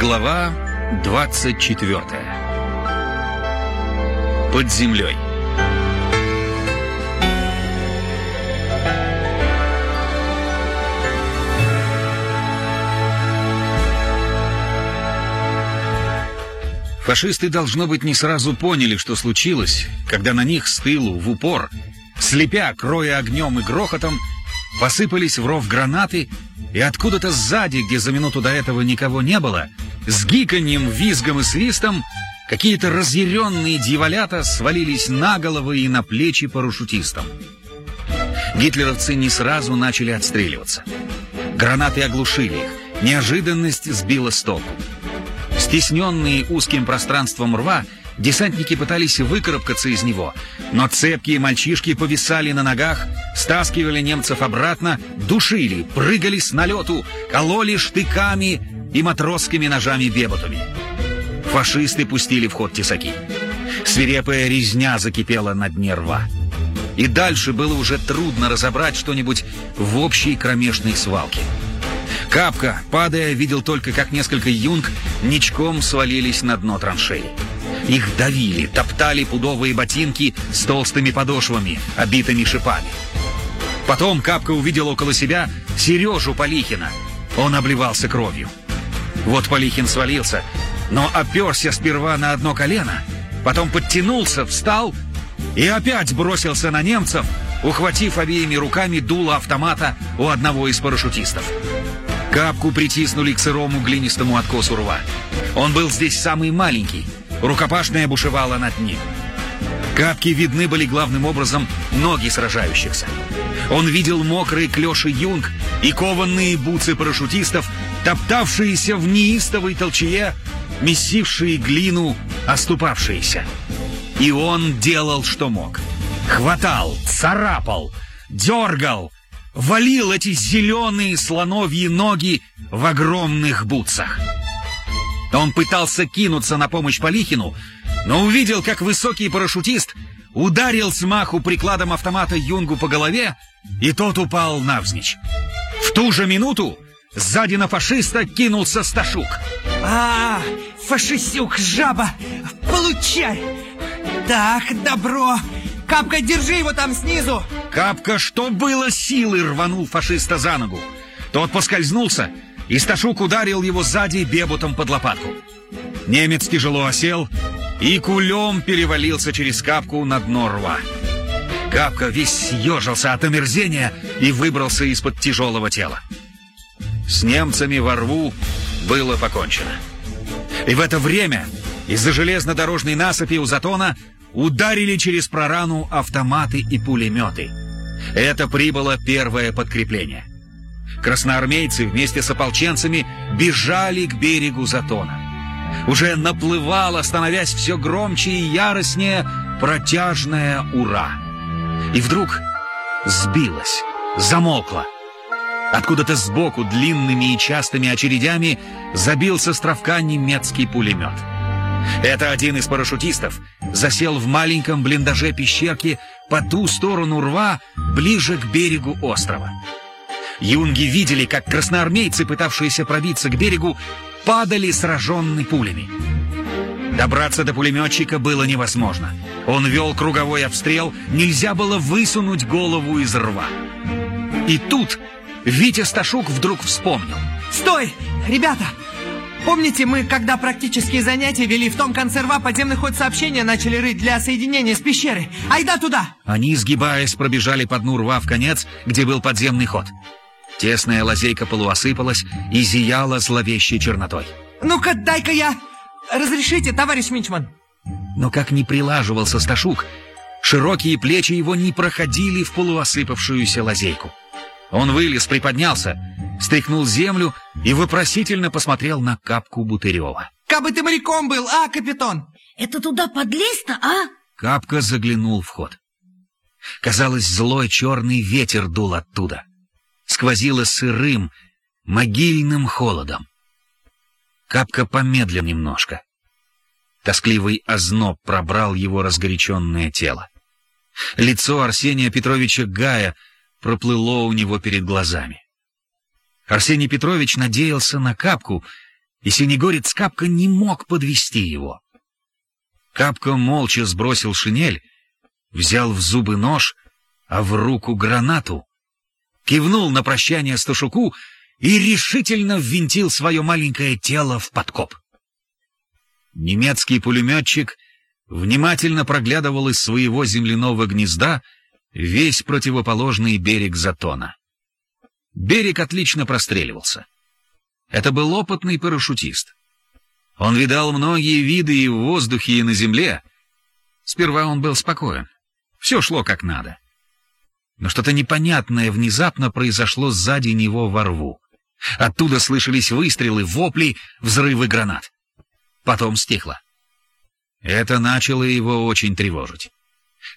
Глава 24 Под землей Фашисты, должно быть, не сразу поняли, что случилось, когда на них с тылу, в упор, слепя, кроя огнем и грохотом, посыпались в ров гранаты, и откуда-то сзади, где за минуту до этого никого не было, с гиканьем, визгом и свистом, какие-то разъяренные дьяволята свалились на головы и на плечи парашютистам. Гитлеровцы не сразу начали отстреливаться. Гранаты оглушили их, неожиданность сбила с толку. Стесненные узким пространством рва, десантники пытались выкарабкаться из него, но цепкие мальчишки повисали на ногах, стаскивали немцев обратно, душили, прыгали с налету, кололи штыками и матросскими ножами-бебутами. Фашисты пустили в ход тесаки. Свирепая резня закипела на дне рва. И дальше было уже трудно разобрать что-нибудь в общей кромешной свалке. Капка, падая, видел только, как несколько юнг ничком свалились на дно траншеи. Их давили, топтали пудовые ботинки с толстыми подошвами, обитыми шипами. Потом Капка увидел около себя Сережу Полихина. Он обливался кровью. Вот Полихин свалился, но оперся сперва на одно колено, потом подтянулся, встал и опять бросился на немцев, ухватив обеими руками дуло автомата у одного из парашютистов. Капку притиснули к сырому глинистому откосу рва. Он был здесь самый маленький. Рукопашная бушевала над ним. Капки видны были главным образом ноги сражающихся. Он видел мокрые клёши юнг и кованные бутсы парашютистов, топтавшиеся в неистовой толчее, месившие глину, оступавшиеся. И он делал, что мог. Хватал, царапал, дергал, валил эти зеленые слоновьи ноги в огромных бутсах. Он пытался кинуться на помощь Полихину, но увидел, как высокий парашютист ударил смаху прикладом автомата Юнгу по голове, и тот упал навзничь. В ту же минуту сзади на фашиста кинулся Сташук. А, фашистюк, жаба, получай! Так, добро, Капка, держи его там снизу! Капка, что было силы, рванул фашиста за ногу. Тот поскользнулся, и Сташук ударил его сзади бебутом под лопатку. Немец тяжело осел и кулем перевалился через капку на дно рва. Капка весь съежился от омерзения и выбрался из-под тяжелого тела. С немцами во рву было покончено. И в это время из-за железнодорожной насыпи у затона ударили через прорану автоматы и пулеметы. Это прибыло первое подкрепление. Красноармейцы вместе с ополченцами бежали к берегу Затона. Уже наплывало, становясь все громче и яростнее, протяжное «Ура!». И вдруг сбилось, замолкло. Откуда-то сбоку длинными и частыми очередями забился с островка немецкий пулемет. Это один из парашютистов засел в маленьком блиндаже пещерки по ту сторону рва, ближе к берегу острова. Юнги видели, как красноармейцы, пытавшиеся пробиться к берегу, падали сраженные пулями. Добраться до пулеметчика было невозможно. Он вел круговой обстрел, нельзя было высунуть голову из рва. И тут Витя Сташук вдруг вспомнил. «Стой! Ребята! Помните, мы, когда практические занятия вели в том конце рва, подземный ход сообщения начали рыть для соединения с пещерой? Айда туда! Они, сгибаясь, пробежали по дну рва в конец, где был подземный ход. Тесная лазейка полуосыпалась и зияла зловещей чернотой. Ну-ка, дай-ка я... Разрешите, товарищ Минчман? Но как не прилаживался Сташук, широкие плечи его не проходили в полуосыпавшуюся лазейку. Он вылез, приподнялся, стряхнул землю и вопросительно посмотрел на капку Бутырева. «Кабы ты моряком был, а, капитан?» «Это туда подлезть-то, а?» Капка заглянул в ход. Казалось, злой черный ветер дул оттуда. Сквозило сырым, могильным холодом. Капка помедлил немножко. Тоскливый озноб пробрал его разгоряченное тело. Лицо Арсения Петровича Гая проплыло у него перед глазами. Арсений Петрович надеялся на капку, и синегорец Капка не мог подвести его. Капка молча сбросил шинель, взял в зубы нож, а в руку гранату, кивнул на прощание Сташуку и решительно ввинтил свое маленькое тело в подкоп. Немецкий пулеметчик внимательно проглядывал из своего земляного гнезда весь противоположный берег Затона. Берег отлично простреливался. Это был опытный парашютист. Он видал многие виды и в воздухе, и на земле. Сперва он был спокоен. Все шло как надо. Но что-то непонятное внезапно произошло сзади него во рву. Оттуда слышались выстрелы, вопли, взрывы гранат. Потом стихло. Это начало его очень тревожить.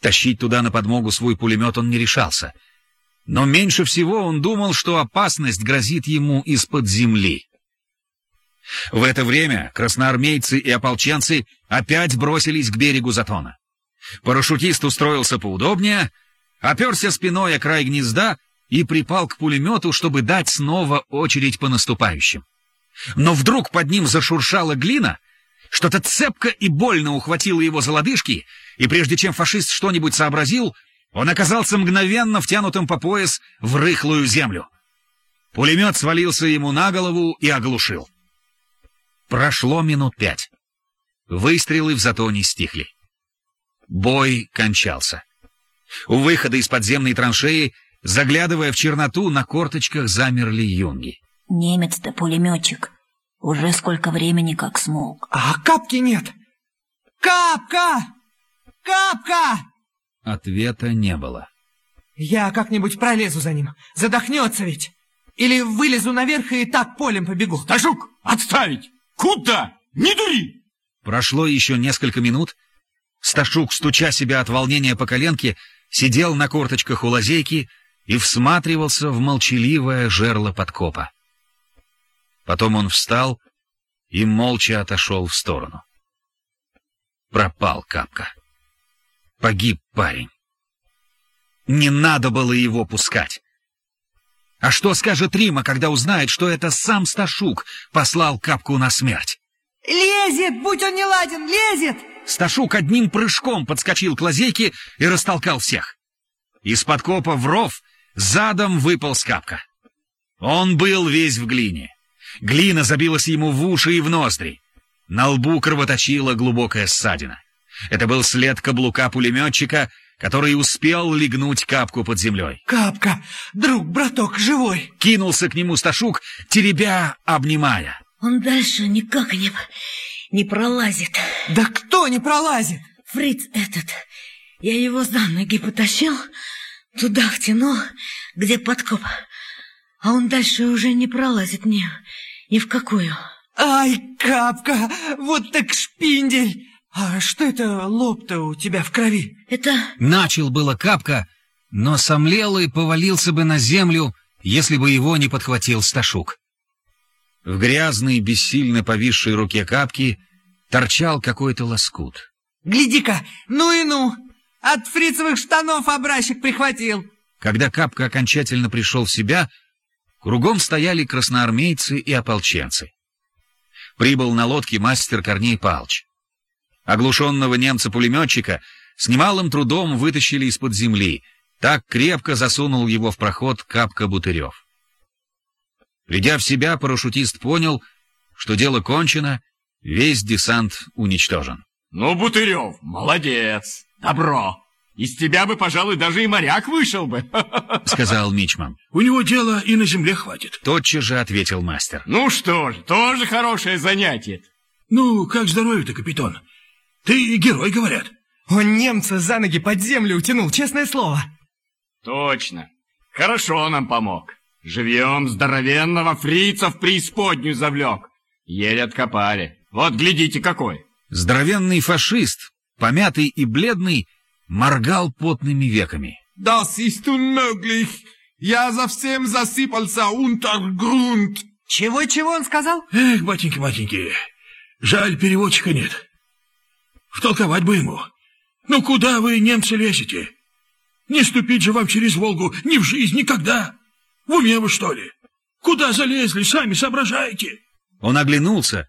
Тащить туда на подмогу свой пулемет он не решался — но меньше всего он думал, что опасность грозит ему из-под земли. В это время красноармейцы и ополченцы опять бросились к берегу Затона. Парашютист устроился поудобнее, оперся спиной о край гнезда и припал к пулемету, чтобы дать снова очередь по наступающим. Но вдруг под ним зашуршала глина, что-то цепко и больно ухватило его за лодыжки, и прежде чем фашист что-нибудь сообразил, он оказался мгновенно втянутым по пояс в рыхлую землю. Пулемет свалился ему на голову и оглушил. Прошло минут пять. Выстрелы в затоне стихли. Бой кончался. У выхода из подземной траншеи, заглядывая в черноту, на корточках замерли юнги. Немец-то пулеметчик. Уже сколько времени как смолк. А капки нет. Капка! Капка! Ответа не было. Я как-нибудь пролезу за ним. Задохнется ведь. Или вылезу наверх и так полем побегу. Сташук, отставить! Куда? Не дури! Прошло еще несколько минут. Сташук, стуча себя от волнения по коленке, сидел на корточках у лазейки и всматривался в молчаливое жерло подкопа. Потом он встал и молча отошел в сторону. Пропал капка. Погиб парень. Не надо было его пускать. А что скажет Рима, когда узнает, что это сам Сташук послал капку на смерть? Лезет, будь он не ладен, лезет! Сташук одним прыжком подскочил к лазейке и растолкал всех. Из-под копа в ров задом выпал капка. Он был весь в глине. Глина забилась ему в уши и в ноздри. На лбу кровоточила глубокая ссадина. Это был след каблука пулеметчика, который успел легнуть капку под землей. «Капка! Друг, браток, живой!» Кинулся к нему Сташук, теребя, обнимая. Он дальше никак не, не пролазит. «Да кто не пролазит?» Фриц этот. Я его за ноги потащил, туда втянул, где подкоп. А он дальше уже не пролазит ни, ни в какую. «Ай, Капка, вот так шпиндель!» «А что это лоб-то у тебя в крови?» «Это...» Начал было капка, но сомлел и повалился бы на землю, если бы его не подхватил Сташук. В грязной, бессильно повисшей руке капки торчал какой-то лоскут. «Гляди-ка, ну и ну! От фрицевых штанов образчик прихватил!» Когда капка окончательно пришел в себя, кругом стояли красноармейцы и ополченцы. Прибыл на лодке мастер Корней Палч. Оглушенного немца-пулеметчика с немалым трудом вытащили из-под земли. Так крепко засунул его в проход Капка Бутырев. Придя в себя, парашютист понял, что дело кончено, весь десант уничтожен. «Ну, Бутырев, молодец! Добро! Из тебя бы, пожалуй, даже и моряк вышел бы!» — сказал Мичман. «У него дела и на земле хватит». Тотчас же ответил мастер. «Ну что ж, тоже хорошее занятие». «Ну, как здоровье-то, капитан? Ты герой, говорят. Он немца за ноги под землю утянул, честное слово. Точно. Хорошо нам помог. Живьем здоровенного фрица в преисподнюю завлек. Еле откопали. Вот глядите какой. Здоровенный фашист, помятый и бледный, моргал потными веками. Das ist unmöglich. Я совсем засыпался untergrund. Чего-чего он сказал? Эх, батеньки-батеньки, жаль, переводчика нет. Втолковать бы ему. Ну куда вы, немцы, лезете? Не ступить же вам через Волгу ни в жизнь, никогда. В уме вы, что ли? Куда залезли, сами соображаете? Он оглянулся